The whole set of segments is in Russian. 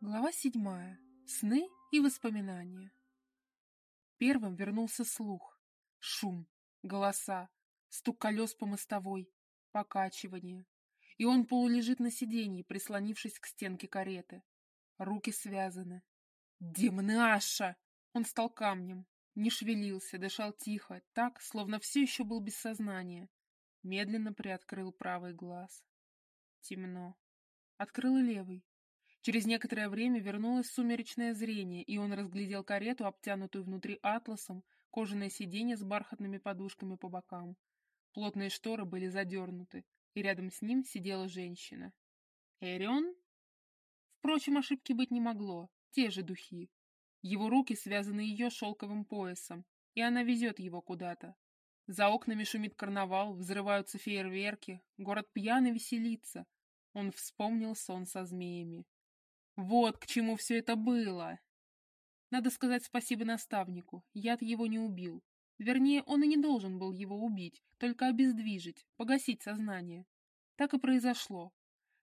Глава седьмая. Сны и воспоминания. Первым вернулся слух. Шум, голоса, стук колес по мостовой, покачивание. И он полулежит на сиденье, прислонившись к стенке кареты. Руки связаны. «Демнаша!» Он стал камнем, не шевелился, дышал тихо, так, словно все еще был без сознания. Медленно приоткрыл правый глаз. Темно. Открыл левый. Через некоторое время вернулось сумеречное зрение, и он разглядел карету, обтянутую внутри атласом, кожаное сиденье с бархатными подушками по бокам. Плотные шторы были задернуты, и рядом с ним сидела женщина. Эрион? Впрочем, ошибки быть не могло, те же духи. Его руки связаны ее шелковым поясом, и она везет его куда-то. За окнами шумит карнавал, взрываются фейерверки, город пьяный веселится. Он вспомнил сон со змеями. Вот к чему все это было. Надо сказать спасибо наставнику, яд его не убил. Вернее, он и не должен был его убить, только обездвижить, погасить сознание. Так и произошло.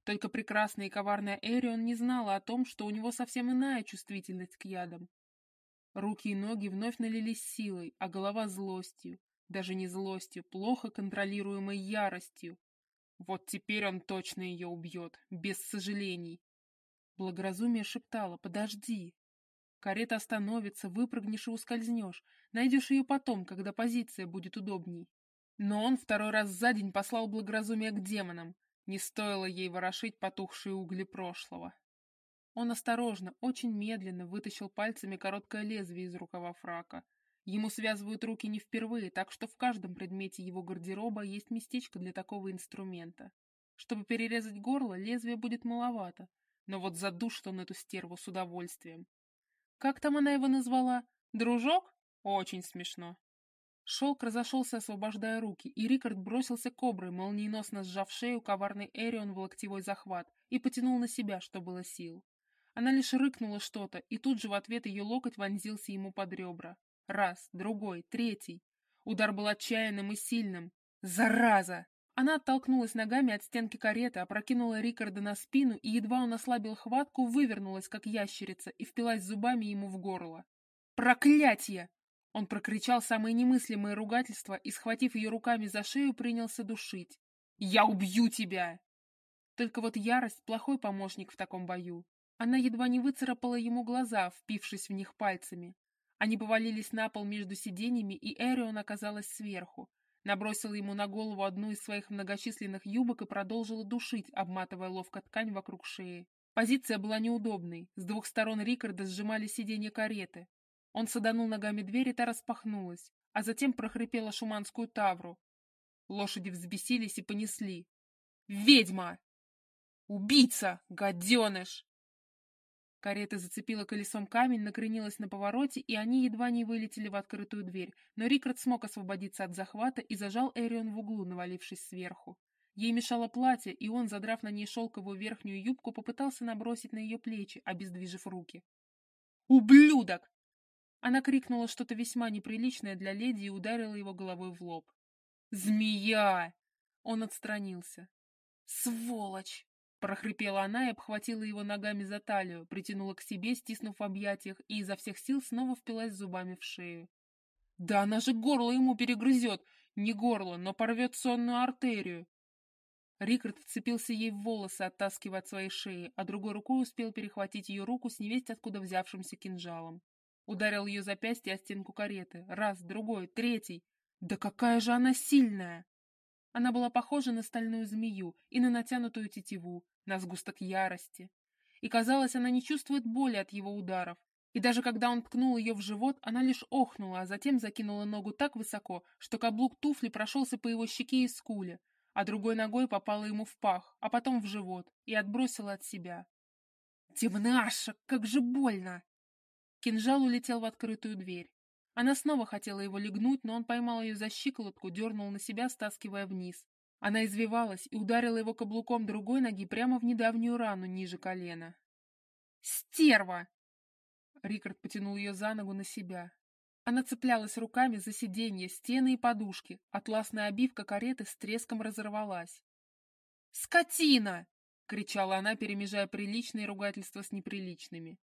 Только прекрасная и коварная Эрион не знала о том, что у него совсем иная чувствительность к ядам. Руки и ноги вновь налились силой, а голова злостью. Даже не злостью, плохо контролируемой яростью. Вот теперь он точно ее убьет, без сожалений. Благоразумие шептало «Подожди». Карета остановится, выпрыгнешь и ускользнешь. Найдешь ее потом, когда позиция будет удобней. Но он второй раз за день послал благоразумие к демонам. Не стоило ей ворошить потухшие угли прошлого. Он осторожно, очень медленно вытащил пальцами короткое лезвие из рукава фрака. Ему связывают руки не впервые, так что в каждом предмете его гардероба есть местечко для такого инструмента. Чтобы перерезать горло, лезвие будет маловато, но вот задушит он эту стерву с удовольствием. Как там она его назвала? Дружок? Очень смешно. Шелк разошелся, освобождая руки, и Рикард бросился к коброй, молниеносно сжав шею коварный Эрион в локтевой захват и потянул на себя, что было сил. Она лишь рыкнула что-то, и тут же в ответ ее локоть вонзился ему под ребра. Раз, другой, третий. Удар был отчаянным и сильным. «Зараза!» Она оттолкнулась ногами от стенки кареты, опрокинула Рикарда на спину и, едва он ослабил хватку, вывернулась, как ящерица, и впилась зубами ему в горло. «Проклятье!» Он прокричал самые немыслимые ругательства и, схватив ее руками за шею, принялся душить. «Я убью тебя!» Только вот ярость — плохой помощник в таком бою. Она едва не выцарапала ему глаза, впившись в них пальцами. Они повалились на пол между сиденьями, и Эрион оказалась сверху набросила ему на голову одну из своих многочисленных юбок и продолжила душить, обматывая ловко ткань вокруг шеи. Позиция была неудобной. С двух сторон Рикарда сжимали сиденье кареты. Он саданул ногами дверь, и та распахнулась, а затем прохрипела шуманскую тавру. Лошади взбесились и понесли. «Ведьма! Убийца! Гаденыш!» Карета зацепила колесом камень, накренилась на повороте, и они едва не вылетели в открытую дверь, но Рикард смог освободиться от захвата и зажал Эрион в углу, навалившись сверху. Ей мешало платье, и он, задрав на ней шелковую верхнюю юбку, попытался набросить на ее плечи, обездвижив руки. «Ублюдок!» Она крикнула что-то весьма неприличное для леди и ударила его головой в лоб. «Змея!» Он отстранился. «Сволочь!» Прохрипела она и обхватила его ногами за талию, притянула к себе, стиснув в объятиях, и изо всех сил снова впилась зубами в шею. «Да она же горло ему перегрызет! Не горло, но порвет сонную артерию!» Рикард вцепился ей в волосы, оттаскивая от своей шеи, а другой рукой успел перехватить ее руку с невесть откуда взявшимся кинжалом. Ударил ее запястье о стенку кареты. Раз, другой, третий. «Да какая же она сильная!» Она была похожа на стальную змею и на натянутую тетиву, на сгусток ярости. И казалось, она не чувствует боли от его ударов. И даже когда он ткнул ее в живот, она лишь охнула, а затем закинула ногу так высоко, что каблук туфли прошелся по его щеке и скуле, а другой ногой попала ему в пах, а потом в живот, и отбросила от себя. «Темнаша, как же больно!» Кинжал улетел в открытую дверь. Она снова хотела его легнуть, но он поймал ее за щиколотку, дернул на себя, стаскивая вниз. Она извивалась и ударила его каблуком другой ноги прямо в недавнюю рану ниже колена. «Стерва!» Рикард потянул ее за ногу на себя. Она цеплялась руками за сиденье, стены и подушки. Атласная обивка кареты с треском разорвалась. «Скотина!» — кричала она, перемежая приличные ругательства с неприличными.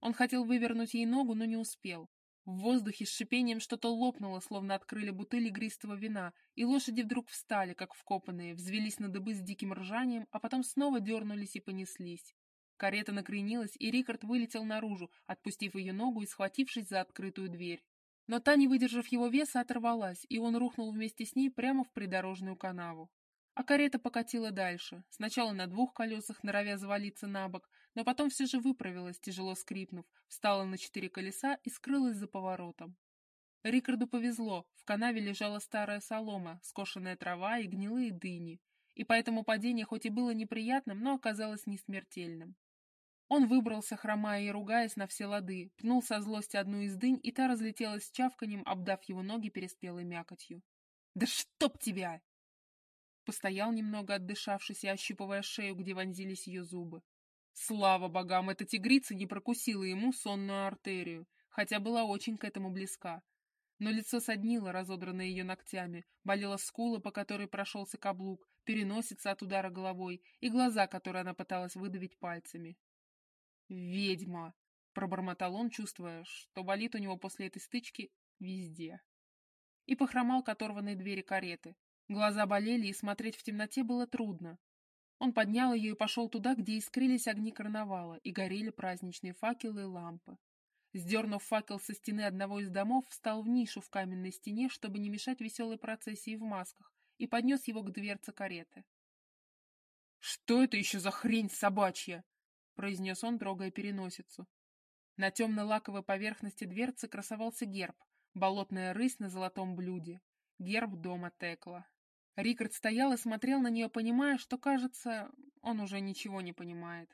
Он хотел вывернуть ей ногу, но не успел. В воздухе с шипением что-то лопнуло, словно открыли бутыль игристого вина, и лошади вдруг встали, как вкопанные, взвелись на дыбы с диким ржанием, а потом снова дернулись и понеслись. Карета накренилась, и Рикард вылетел наружу, отпустив ее ногу и схватившись за открытую дверь. Но та, не выдержав его веса, оторвалась, и он рухнул вместе с ней прямо в придорожную канаву. А карета покатила дальше, сначала на двух колесах, норовя завалиться на бок, но потом все же выправилась, тяжело скрипнув, встала на четыре колеса и скрылась за поворотом. Рикарду повезло, в канаве лежала старая солома, скошенная трава и гнилые дыни, и поэтому падение хоть и было неприятным, но оказалось не смертельным. Он выбрался, хромая и ругаясь на все лады, пнул со злости одну из дынь, и та разлетелась чавканем, обдав его ноги переспелой мякотью. «Да чтоб тебя!» Постоял немного, отдышавшись и ощупывая шею, где вонзились ее зубы. Слава богам, эта тигрица не прокусила ему сонную артерию, хотя была очень к этому близка. Но лицо соднило, разодранное ее ногтями, болела скула, по которой прошелся каблук, переносица от удара головой и глаза, которые она пыталась выдавить пальцами. «Ведьма!» — пробормотал он, чувствуя, что болит у него после этой стычки везде. И похромал к оторванной двери кареты, Глаза болели, и смотреть в темноте было трудно. Он поднял ее и пошел туда, где искрились огни карнавала, и горели праздничные факелы и лампы. Сдернув факел со стены одного из домов, встал в нишу в каменной стене, чтобы не мешать веселой процессии в масках, и поднес его к дверце кареты. «Что это еще за хрень собачья?» — произнес он, трогая переносицу. На темно-лаковой поверхности дверцы красовался герб, болотная рысь на золотом блюде, герб дома Текла. Рикард стоял и смотрел на нее, понимая, что, кажется, он уже ничего не понимает.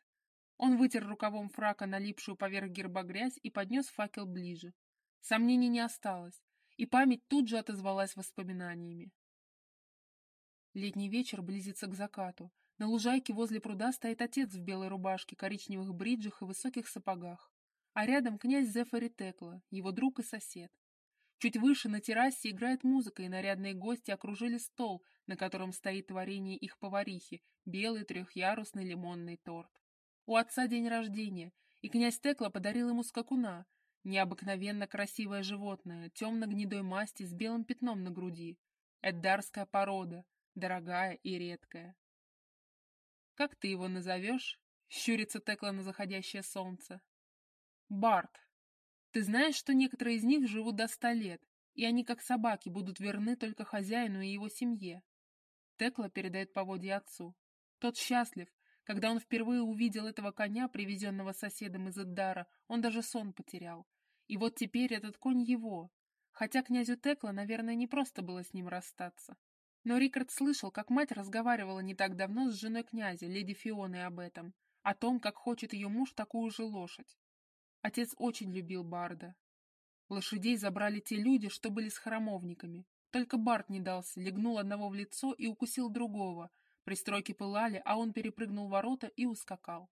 Он вытер рукавом фрака налипшую поверх герба грязь и поднес факел ближе. Сомнений не осталось, и память тут же отозвалась воспоминаниями. Летний вечер близится к закату. На лужайке возле пруда стоит отец в белой рубашке, коричневых бриджах и высоких сапогах. А рядом князь Зефари Текла, его друг и сосед. Чуть выше на террасе играет музыка, и нарядные гости окружили стол, на котором стоит творение их поварихи, белый трехъярусный лимонный торт. У отца день рождения, и князь Текла подарил ему скакуна, необыкновенно красивое животное, темно-гнедой масти с белым пятном на груди. Эддарская порода, дорогая и редкая. «Как ты его назовешь?» — щурится Текла на заходящее солнце. «Барт», ты знаешь, что некоторые из них живут до ста лет, и они, как собаки, будут верны только хозяину и его семье. Текла передает поводья отцу. Тот счастлив. Когда он впервые увидел этого коня, привезенного соседом из Эддара, он даже сон потерял. И вот теперь этот конь его. Хотя князю Текла, наверное, не просто было с ним расстаться. Но Рикард слышал, как мать разговаривала не так давно с женой князя, леди Фионой, об этом. О том, как хочет ее муж такую же лошадь. Отец очень любил Барда. Лошадей забрали те люди, что были с храмовниками. Только Бард не дался, легнул одного в лицо и укусил другого. Пристройки пылали, а он перепрыгнул ворота и ускакал.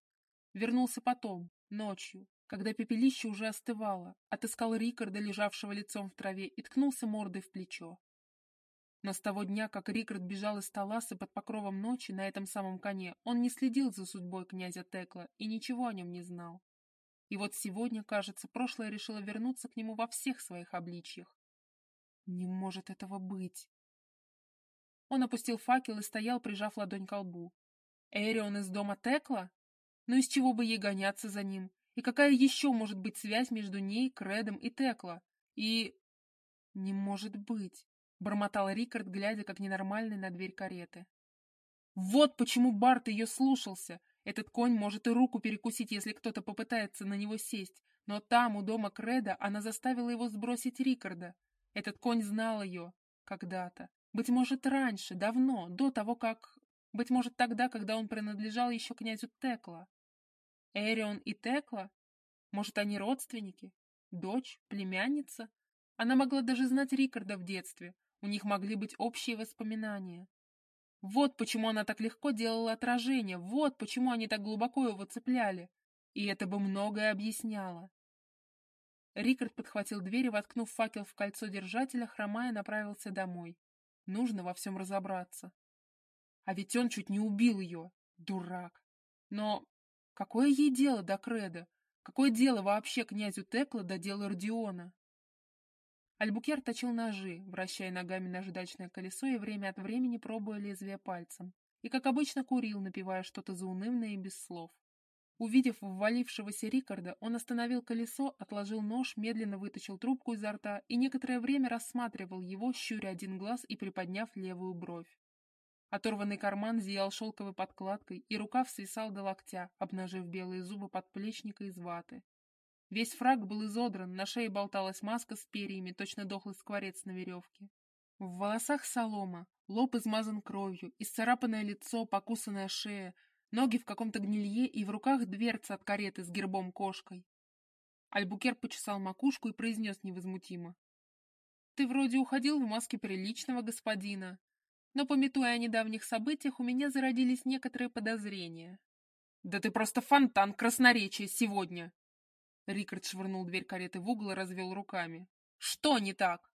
Вернулся потом, ночью, когда пепелище уже остывало, отыскал Рикарда, лежавшего лицом в траве, и ткнулся мордой в плечо. Но с того дня, как Рикард бежал из Таласа под покровом ночи на этом самом коне, он не следил за судьбой князя Текла и ничего о нем не знал. И вот сегодня, кажется, прошлое решило вернуться к нему во всех своих обличьях. Не может этого быть. Он опустил факел и стоял, прижав ладонь к лбу. Эрион из дома Текла? Но из чего бы ей гоняться за ним? И какая еще может быть связь между ней, Кредом и Текла? И... Не может быть, бормотал Рикард, глядя как ненормальный на дверь кареты. Вот почему Барт ее слушался. Этот конь может и руку перекусить, если кто-то попытается на него сесть, но там, у дома Креда, она заставила его сбросить Рикарда. Этот конь знал ее когда-то. Быть может, раньше, давно, до того, как... Быть может, тогда, когда он принадлежал еще князю Текла. Эрион и Текла? Может, они родственники? Дочь? Племянница? Она могла даже знать Рикарда в детстве. У них могли быть общие воспоминания. Вот почему она так легко делала отражение, вот почему они так глубоко его цепляли. И это бы многое объясняло. Рикард подхватил дверь и, воткнув факел в кольцо держателя, хромая, направился домой. Нужно во всем разобраться. А ведь он чуть не убил ее, дурак. Но какое ей дело до Креда? Какое дело вообще князю Текла до дела Родиона? Альбукер точил ножи, вращая ногами наждачное колесо и время от времени пробуя лезвие пальцем. И, как обычно, курил, напевая что-то заунывное и без слов. Увидев ввалившегося Рикарда, он остановил колесо, отложил нож, медленно вытащил трубку изо рта и некоторое время рассматривал его, щуря один глаз и приподняв левую бровь. Оторванный карман зиял шелковой подкладкой, и рукав свисал до локтя, обнажив белые зубы подплечника из ваты. Весь фраг был изодран, на шее болталась маска с перьями, точно дохлый скворец на веревке. В волосах солома, лоб измазан кровью, исцарапанное лицо, покусанная шея, ноги в каком-то гнилье и в руках дверца от кареты с гербом кошкой. Альбукер почесал макушку и произнес невозмутимо. «Ты вроде уходил в маске приличного господина, но, пометуя о недавних событиях, у меня зародились некоторые подозрения». «Да ты просто фонтан красноречия сегодня!» Рикард швырнул дверь кареты в угол и развел руками. «Что не так?»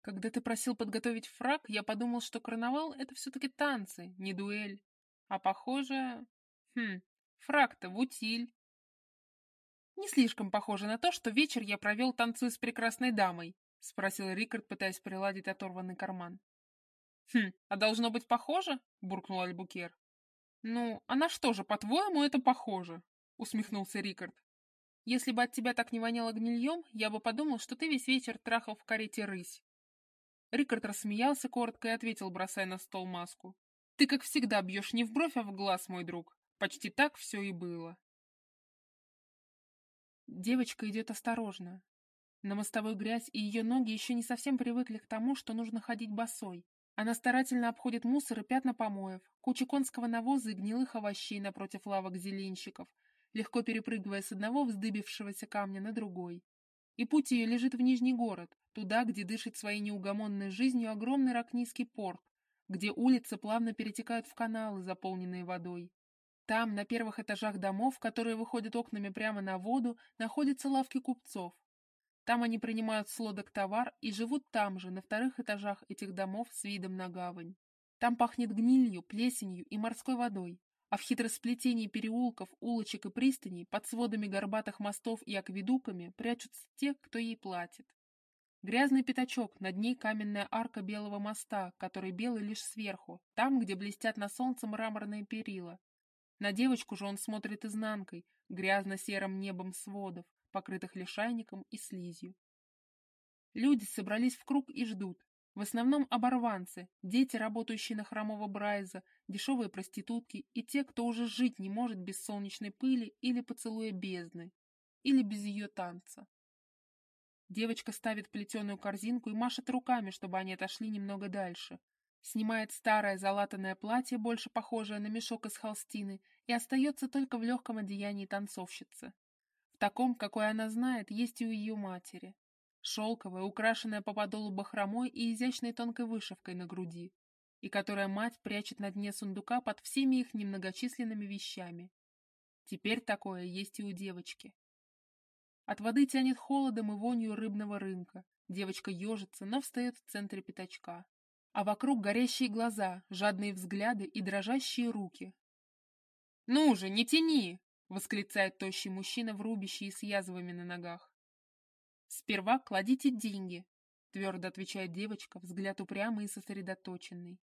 «Когда ты просил подготовить фраг, я подумал, что карнавал — это все-таки танцы, не дуэль. А похоже... Хм, фраг-то в утиль. Не слишком похоже на то, что вечер я провел танцуя с прекрасной дамой, спросил Рикард, пытаясь приладить оторванный карман. Хм, а должно быть похоже? буркнул Альбукер. Ну, а на что же, по-твоему, это похоже? усмехнулся Рикард. Если бы от тебя так не воняло гнильем, я бы подумал, что ты весь вечер трахал в карете рысь. Рикард рассмеялся коротко и ответил, бросая на стол маску. Ты, как всегда, бьешь не в бровь, а в глаз, мой друг. Почти так все и было. Девочка идет осторожно. На мостовой грязь, и ее ноги еще не совсем привыкли к тому, что нужно ходить босой. Она старательно обходит мусор и пятна помоев, кучу конского навоза и гнилых овощей напротив лавок зеленщиков, легко перепрыгивая с одного вздыбившегося камня на другой. И путь ее лежит в Нижний город, туда, где дышит своей неугомонной жизнью огромный ракнийский порт, где улицы плавно перетекают в каналы, заполненные водой. Там, на первых этажах домов, которые выходят окнами прямо на воду, находятся лавки купцов. Там они принимают с лодок товар и живут там же, на вторых этажах этих домов с видом на гавань. Там пахнет гнилью, плесенью и морской водой, а в хитросплетении переулков, улочек и пристаней, под сводами горбатых мостов и акведуками прячутся те, кто ей платит. Грязный пятачок, над ней каменная арка белого моста, который белый лишь сверху, там, где блестят на солнце мраморные перила. На девочку же он смотрит изнанкой, грязно-серым небом сводов, покрытых лишайником и слизью. Люди собрались в круг и ждут, в основном оборванцы, дети, работающие на хромого Брайза, дешевые проститутки и те, кто уже жить не может без солнечной пыли или поцелуя бездны, или без ее танца. Девочка ставит плетеную корзинку и машет руками, чтобы они отошли немного дальше. Снимает старое залатанное платье, больше похожее на мешок из холстины, и остается только в легком одеянии танцовщицы. В таком, какой она знает, есть и у ее матери шелковая, украшенная по подолу бахромой и изящной тонкой вышивкой на груди, и которая мать прячет на дне сундука под всеми их немногочисленными вещами. Теперь такое есть и у девочки. От воды тянет холодом и вонью рыбного рынка. Девочка ежится, но встает в центре пятачка. А вокруг горящие глаза, жадные взгляды и дрожащие руки. «Ну же, не тяни!» — восклицает тощий мужчина в рубище и с язвами на ногах. «Сперва кладите деньги», — твердо отвечает девочка, взгляд упрямый и сосредоточенный.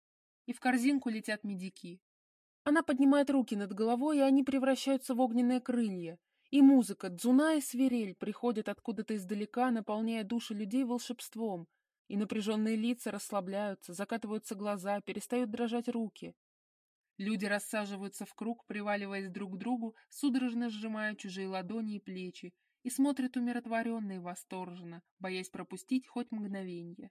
И в корзинку летят медики. Она поднимает руки над головой, и они превращаются в огненные крылья. И музыка, дзуна и свирель приходят откуда-то издалека, наполняя души людей волшебством. И напряженные лица расслабляются, закатываются глаза, перестают дрожать руки. Люди рассаживаются в круг, приваливаясь друг к другу, судорожно сжимая чужие ладони и плечи, и смотрит умиротворенно и восторженно, боясь пропустить хоть мгновенье.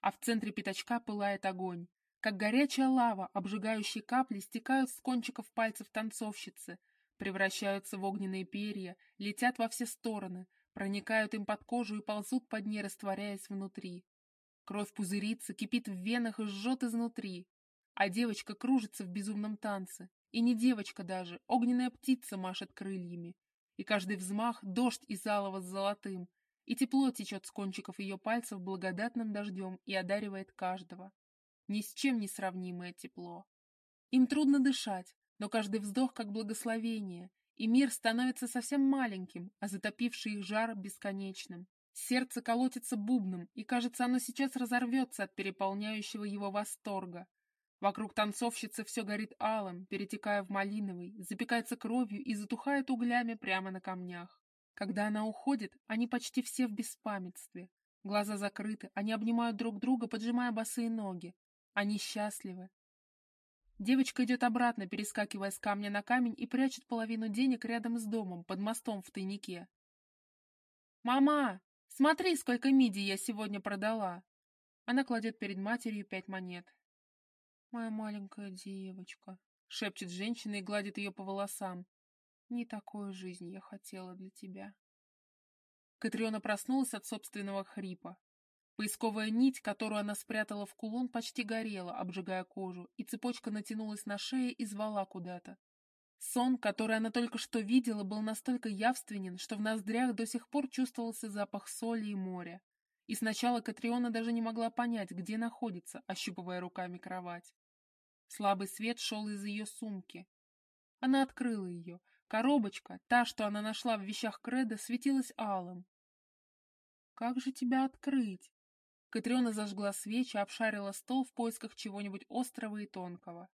А в центре пятачка пылает огонь. Как горячая лава, обжигающие капли стекают с кончиков пальцев танцовщицы, превращаются в огненные перья, летят во все стороны, проникают им под кожу и ползут под ней, растворяясь внутри. Кровь пузырится, кипит в венах и жжет изнутри. А девочка кружится в безумном танце. И не девочка даже, огненная птица машет крыльями, и каждый взмах — дождь из алого с золотым, и тепло течет с кончиков ее пальцев благодатным дождем и одаривает каждого. Ни с чем не сравнимое тепло. Им трудно дышать, но каждый вздох как благословение, и мир становится совсем маленьким, а затопивший их жар бесконечным. Сердце колотится бубном, и кажется, оно сейчас разорвется от переполняющего его восторга. Вокруг танцовщицы все горит алым, перетекая в малиновый, запекается кровью и затухает углями прямо на камнях. Когда она уходит, они почти все в беспамятстве. Глаза закрыты, они обнимают друг друга, поджимая босые ноги. Они счастливы. Девочка идет обратно, перескакивая с камня на камень и прячет половину денег рядом с домом, под мостом в тайнике. «Мама, смотри, сколько мидий я сегодня продала!» Она кладет перед матерью пять монет. «Моя маленькая девочка», — шепчет женщина и гладит ее по волосам. Не такую жизнь я хотела для тебя. Катриона проснулась от собственного хрипа. Поисковая нить, которую она спрятала в кулон, почти горела, обжигая кожу, и цепочка натянулась на шее и звала куда-то. Сон, который она только что видела, был настолько явственен, что в ноздрях до сих пор чувствовался запах соли и моря. И сначала Катриона даже не могла понять, где находится, ощупывая руками кровать. Слабый свет шел из ее сумки. Она открыла ее, Коробочка, та, что она нашла в вещах Креда, светилась алым. «Как же тебя открыть?» Катриона зажгла свечи, обшарила стол в поисках чего-нибудь острого и тонкого.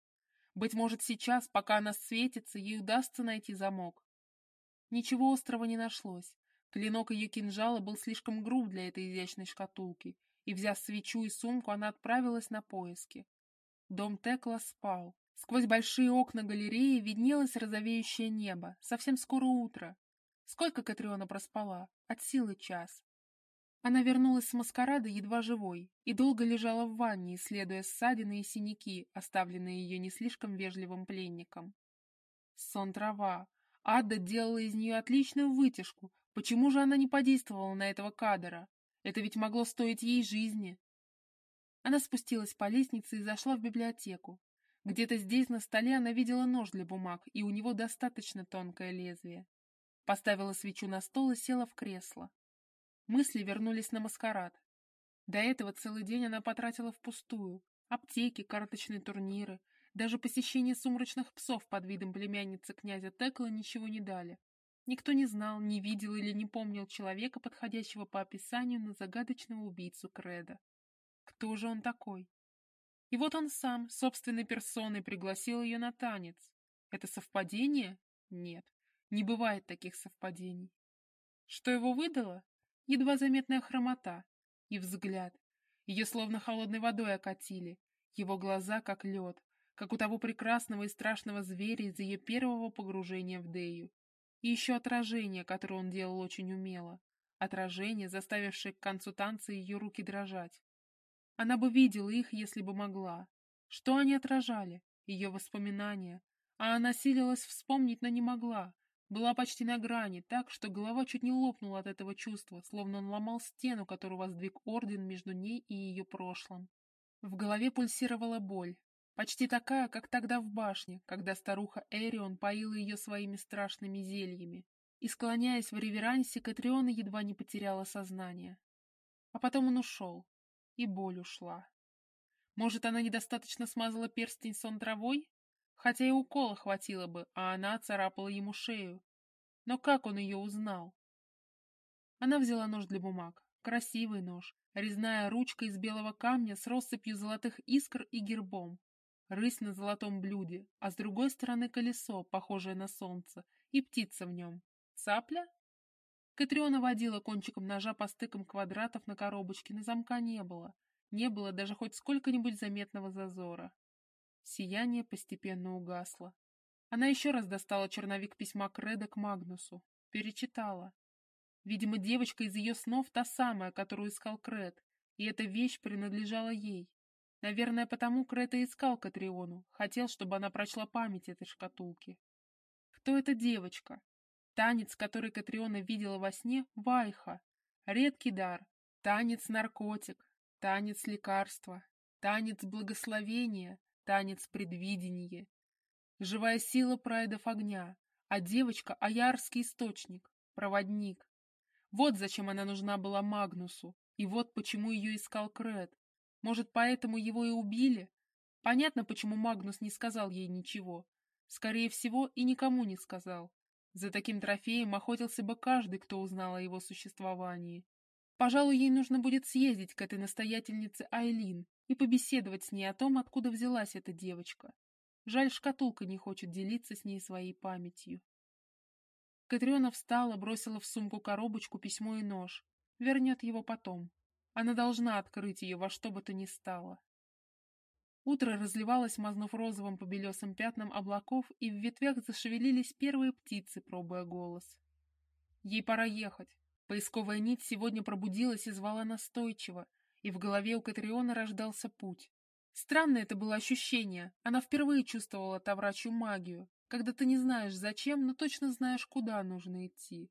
Быть может, сейчас, пока она светится, ей удастся найти замок. Ничего острого не нашлось. Клинок ее кинжала был слишком груб для этой изящной шкатулки, и, взяв свечу и сумку, она отправилась на поиски. Дом Текла спал. Сквозь большие окна галереи виднелось розовеющее небо. Совсем скоро утро. Сколько Катриона проспала? От силы час. Она вернулась с маскарада едва живой и долго лежала в ванне, исследуя ссадины и синяки, оставленные ее не слишком вежливым пленником. Сон трава. Ада делала из нее отличную вытяжку. Почему же она не подействовала на этого кадра? Это ведь могло стоить ей жизни. Она спустилась по лестнице и зашла в библиотеку. Где-то здесь на столе она видела нож для бумаг, и у него достаточно тонкое лезвие. Поставила свечу на стол и села в кресло. Мысли вернулись на маскарад. До этого целый день она потратила впустую. Аптеки, карточные турниры, даже посещение сумрачных псов под видом племянницы князя Текла ничего не дали. Никто не знал, не видел или не помнил человека, подходящего по описанию на загадочного убийцу Креда. Кто же он такой? И вот он сам, собственной персоной, пригласил ее на танец. Это совпадение? Нет, не бывает таких совпадений. Что его выдало? Едва заметная хромота и взгляд. Ее словно холодной водой окатили, его глаза как лед, как у того прекрасного и страшного зверя из ее первого погружения в Дею. И еще отражение, которое он делал очень умело. Отражение, заставившее к концу танца ее руки дрожать. Она бы видела их, если бы могла. Что они отражали? Ее воспоминания. А она силилась вспомнить, но не могла. Была почти на грани, так, что голова чуть не лопнула от этого чувства, словно он ломал стену, которую воздвиг Орден между ней и ее прошлым. В голове пульсировала боль, почти такая, как тогда в башне, когда старуха Эрион поила ее своими страшными зельями. И, склоняясь в реверансе, Катриона едва не потеряла сознание. А потом он ушел, и боль ушла. Может, она недостаточно смазала перстень сон травой? Хотя и укола хватило бы, а она царапала ему шею. Но как он ее узнал? Она взяла нож для бумаг. Красивый нож, резная ручка из белого камня с россыпью золотых искр и гербом. Рысь на золотом блюде, а с другой стороны колесо, похожее на солнце, и птица в нем. Цапля? Катриона водила кончиком ножа по стыкам квадратов на коробочке, но замка не было. Не было даже хоть сколько-нибудь заметного зазора. Сияние постепенно угасло. Она еще раз достала черновик письма Креда к Магнусу. Перечитала. Видимо, девочка из ее снов та самая, которую искал Кред, и эта вещь принадлежала ей. Наверное, потому Кред и искал Катриону, хотел, чтобы она прочла память этой шкатулки. Кто эта девочка? Танец, который Катриона видела во сне, вайха. Редкий дар. Танец-наркотик. Танец-лекарства. Танец благословения. Танец предвидения. Живая сила прайдов огня. А девочка — аярский источник. Проводник. Вот зачем она нужна была Магнусу. И вот почему ее искал Кред. Может, поэтому его и убили? Понятно, почему Магнус не сказал ей ничего. Скорее всего, и никому не сказал. За таким трофеем охотился бы каждый, кто узнал о его существовании. Пожалуй, ей нужно будет съездить к этой настоятельнице Айлин и побеседовать с ней о том, откуда взялась эта девочка. Жаль, шкатулка не хочет делиться с ней своей памятью. Катриона встала, бросила в сумку коробочку, письмо и нож. Вернет его потом. Она должна открыть ее во что бы то ни стало. Утро разливалось, мазнув розовым по белесым пятнам облаков, и в ветвях зашевелились первые птицы, пробуя голос. Ей пора ехать. Поисковая нить сегодня пробудилась и звала настойчиво, и в голове у Катриона рождался путь. Странное это было ощущение. Она впервые чувствовала таврачью магию, когда ты не знаешь зачем, но точно знаешь, куда нужно идти.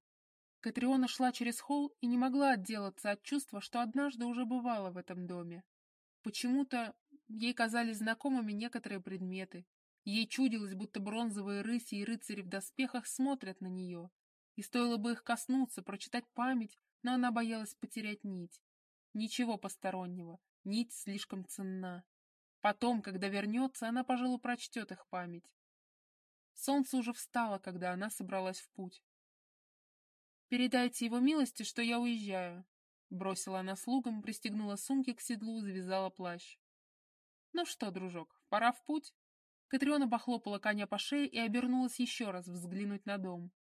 Катриона шла через холл и не могла отделаться от чувства, что однажды уже бывала в этом доме. Почему-то Ей казались знакомыми некоторые предметы. Ей чудилось, будто бронзовые рыси и рыцари в доспехах смотрят на нее. И стоило бы их коснуться, прочитать память, но она боялась потерять нить. Ничего постороннего, нить слишком ценна. Потом, когда вернется, она, пожалуй, прочтет их память. Солнце уже встало, когда она собралась в путь. «Передайте его милости, что я уезжаю», — бросила она слугам, пристегнула сумки к седлу, завязала плащ. «Ну что, дружок, пора в путь?» Катриона похлопала коня по шее и обернулась еще раз взглянуть на дом.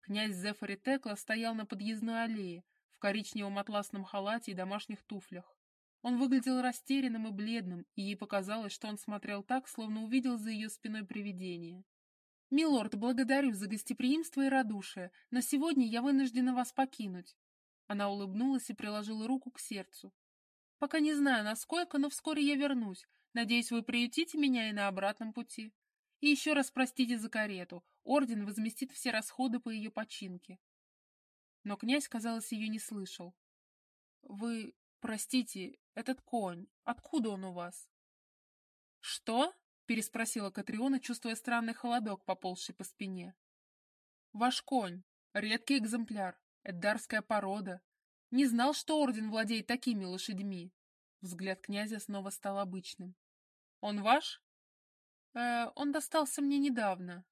Князь Зефари Текла стоял на подъездной аллее, в коричневом атласном халате и домашних туфлях. Он выглядел растерянным и бледным, и ей показалось, что он смотрел так, словно увидел за ее спиной привидение. «Милорд, благодарю за гостеприимство и радушие, но сегодня я вынуждена вас покинуть». Она улыбнулась и приложила руку к сердцу. «Пока не знаю, насколько, но вскоре я вернусь, Надеюсь, вы приютите меня и на обратном пути. И еще раз простите за карету. Орден возместит все расходы по ее починке. Но князь, казалось, ее не слышал. Вы, простите, этот конь, откуда он у вас? Что? Переспросила Катриона, чувствуя странный холодок, поползший по спине. Ваш конь, редкий экземпляр, эддарская порода. Не знал, что орден владеет такими лошадьми. Взгляд князя снова стал обычным. «Он ваш?» э, «Он достался мне недавно».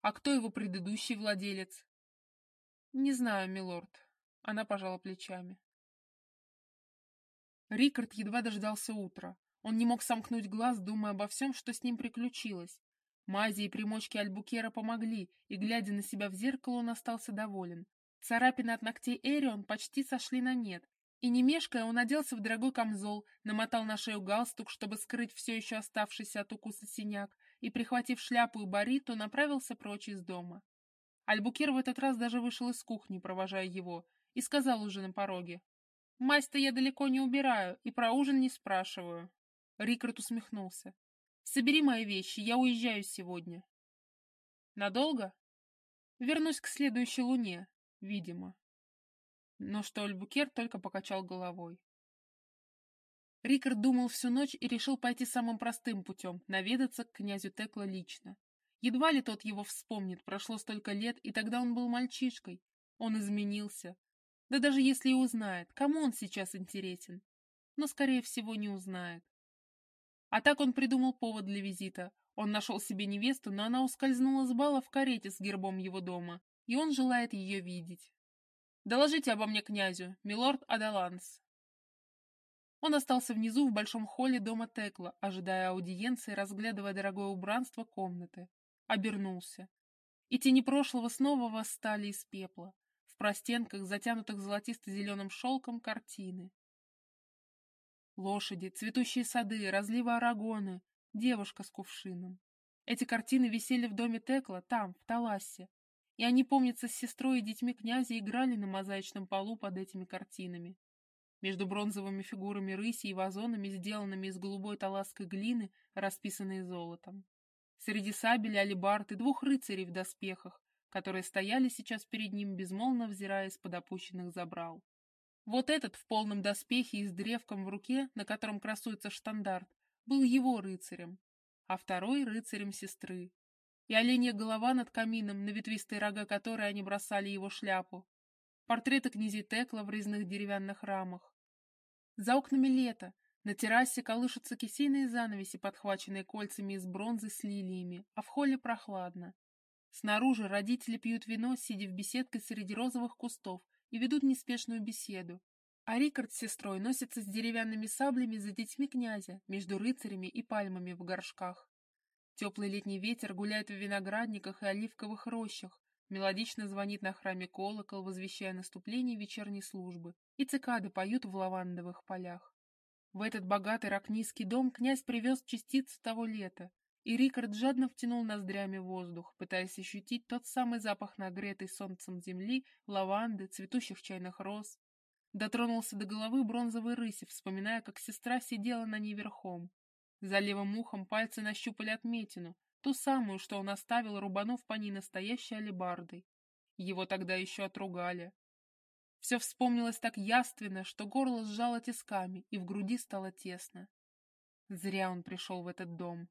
«А кто его предыдущий владелец?» «Не знаю, милорд». Она пожала плечами. Рикард едва дождался утра. Он не мог сомкнуть глаз, думая обо всем, что с ним приключилось. Мази и примочки Альбукера помогли, и, глядя на себя в зеркало, он остался доволен. Царапины от ногтей Эрион почти сошли на нет, и не мешкая, он оделся в дорогой камзол, намотал на шею галстук, чтобы скрыть все еще оставшийся от укуса синяк, и, прихватив шляпу и бариту, направился прочь из дома. Альбукер в этот раз даже вышел из кухни, провожая его, и сказал уже на пороге. «Мазь-то я далеко не убираю, и про ужин не спрашиваю». Рикард усмехнулся. «Собери мои вещи, я уезжаю сегодня». «Надолго?» «Вернусь к следующей луне, видимо» но что Альбукер только покачал головой. Рикард думал всю ночь и решил пойти самым простым путем, наведаться к князю Текла лично. Едва ли тот его вспомнит, прошло столько лет, и тогда он был мальчишкой. Он изменился. Да даже если и узнает, кому он сейчас интересен? Но, скорее всего, не узнает. А так он придумал повод для визита. Он нашел себе невесту, но она ускользнула с бала в карете с гербом его дома, и он желает ее видеть. Доложите обо мне князю, милорд Адаланс. Он остался внизу в большом холле дома Текла, ожидая аудиенции, разглядывая дорогое убранство комнаты. Обернулся. И тени прошлого снова восстали из пепла. В простенках, затянутых золотисто-зеленым шелком, картины. Лошади, цветущие сады, разливы арагоны, девушка с кувшином. Эти картины висели в доме Текла, там, в Таласе, и они, помнится, с сестрой и детьми князя играли на мозаичном полу под этими картинами. Между бронзовыми фигурами рыси и вазонами, сделанными из голубой таласской глины, расписанной золотом. Среди сабель, алибард и двух рыцарей в доспехах, которые стояли сейчас перед ним, безмолвно взирая из-под опущенных забрал. Вот этот в полном доспехе и с древком в руке, на котором красуется штандарт, был его рыцарем, а второй — рыцарем сестры, и оленья голова над камином, на ветвистые рога которой они бросали его шляпу, портреты князей Текла в резных деревянных рамах. За окнами лето, На террасе колышутся кисейные занавеси, подхваченные кольцами из бронзы с лилиями, а в холле прохладно. Снаружи родители пьют вино, сидя в беседке среди розовых кустов, и ведут неспешную беседу. А Рикард с сестрой носится с деревянными саблями за детьми князя, между рыцарями и пальмами в горшках. Теплый летний ветер гуляет в виноградниках и оливковых рощах, мелодично звонит на храме колокол, возвещая наступление вечерней службы, и цикады поют в лавандовых полях. В этот богатый ракнийский дом князь привез частицу того лета, и Рикард жадно втянул ноздрями воздух, пытаясь ощутить тот самый запах нагретой солнцем земли, лаванды, цветущих чайных роз. Дотронулся до головы бронзовой рыси, вспоминая, как сестра сидела на ней верхом, за левым ухом пальцы нащупали отметину, ту самую, что он оставил, рубанув по ней настоящей алебардой. Его тогда еще отругали. Все вспомнилось так яственно, что горло сжало тисками, и в груди стало тесно. Зря он пришел в этот дом.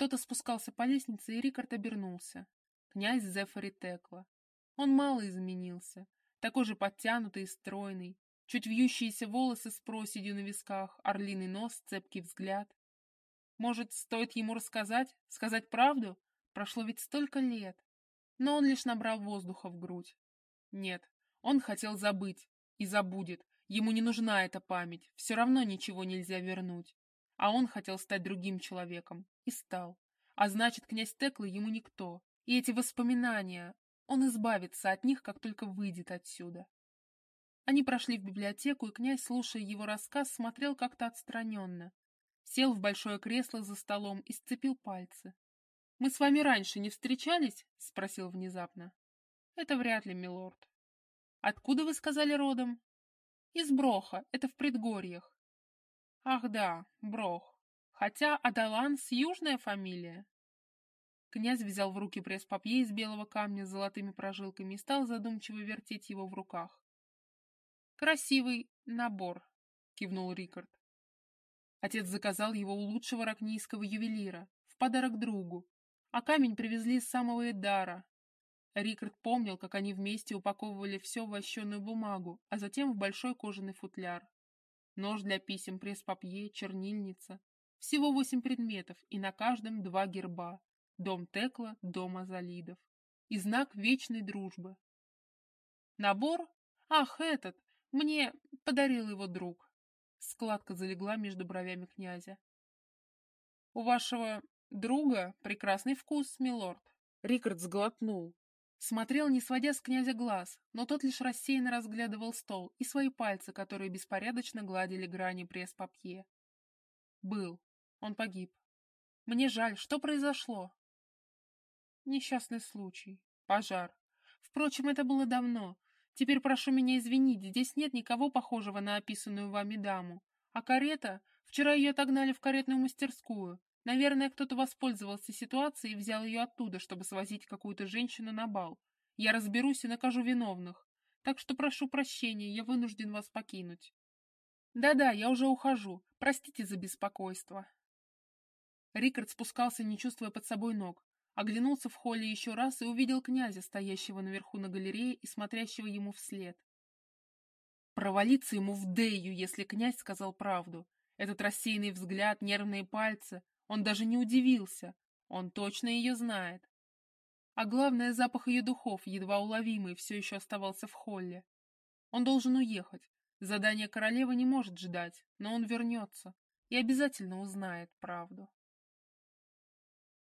Кто-то спускался по лестнице, и Рикард обернулся. Князь Зефари Текла. Он мало изменился. Такой же подтянутый и стройный. Чуть вьющиеся волосы с проседью на висках, орлиный нос, цепкий взгляд. Может, стоит ему рассказать, сказать правду? Прошло ведь столько лет. Но он лишь набрал воздуха в грудь. Нет, он хотел забыть. И забудет. Ему не нужна эта память. Все равно ничего нельзя вернуть. А он хотел стать другим человеком. И стал. А значит, князь Текла ему никто. И эти воспоминания... Он избавится от них, как только выйдет отсюда. Они прошли в библиотеку, и князь, слушая его рассказ, смотрел как-то отстраненно, сел в большое кресло за столом и сцепил пальцы. «Мы с вами раньше не встречались?» — спросил внезапно. «Это вряд ли, милорд». «Откуда вы сказали родом?» «Из Броха, это в предгорьях». «Ах да, Брох. Хотя Адаланс — южная фамилия». Князь взял в руки пресс-папье из белого камня с золотыми прожилками и стал задумчиво вертеть его в руках. «Красивый набор», — кивнул Рикард. Отец заказал его у лучшего ракнийского ювелира, в подарок другу, а камень привезли из самого Эдара. Рикард помнил, как они вместе упаковывали все в вощеную бумагу, а затем в большой кожаный футляр. Нож для писем, пресс-папье, чернильница. Всего восемь предметов, и на каждом два герба. Дом Текла, дом Азалидов. И знак вечной дружбы. Набор? Ах, этот! Мне подарил его друг. Складка залегла между бровями князя. «У вашего друга прекрасный вкус, милорд». Рикард сглотнул. Смотрел, не сводя с князя глаз, но тот лишь рассеянно разглядывал стол и свои пальцы, которые беспорядочно гладили грани пресс-папье. «Был. Он погиб. Мне жаль, что произошло?» «Несчастный случай. Пожар. Впрочем, это было давно, Теперь прошу меня извинить, здесь нет никого похожего на описанную вами даму. А карета? Вчера ее отогнали в каретную мастерскую. Наверное, кто-то воспользовался ситуацией и взял ее оттуда, чтобы свозить какую-то женщину на бал. Я разберусь и накажу виновных. Так что прошу прощения, я вынужден вас покинуть. Да-да, я уже ухожу. Простите за беспокойство. Рикард спускался, не чувствуя под собой ног. Оглянулся в холле еще раз и увидел князя, стоящего наверху на галерее и смотрящего ему вслед. Провалиться ему в Дею, если князь сказал правду. Этот рассеянный взгляд, нервные пальцы. Он даже не удивился. Он точно ее знает. А главное, запах ее духов, едва уловимый, все еще оставался в холле. Он должен уехать. Задание королевы не может ждать, но он вернется и обязательно узнает правду.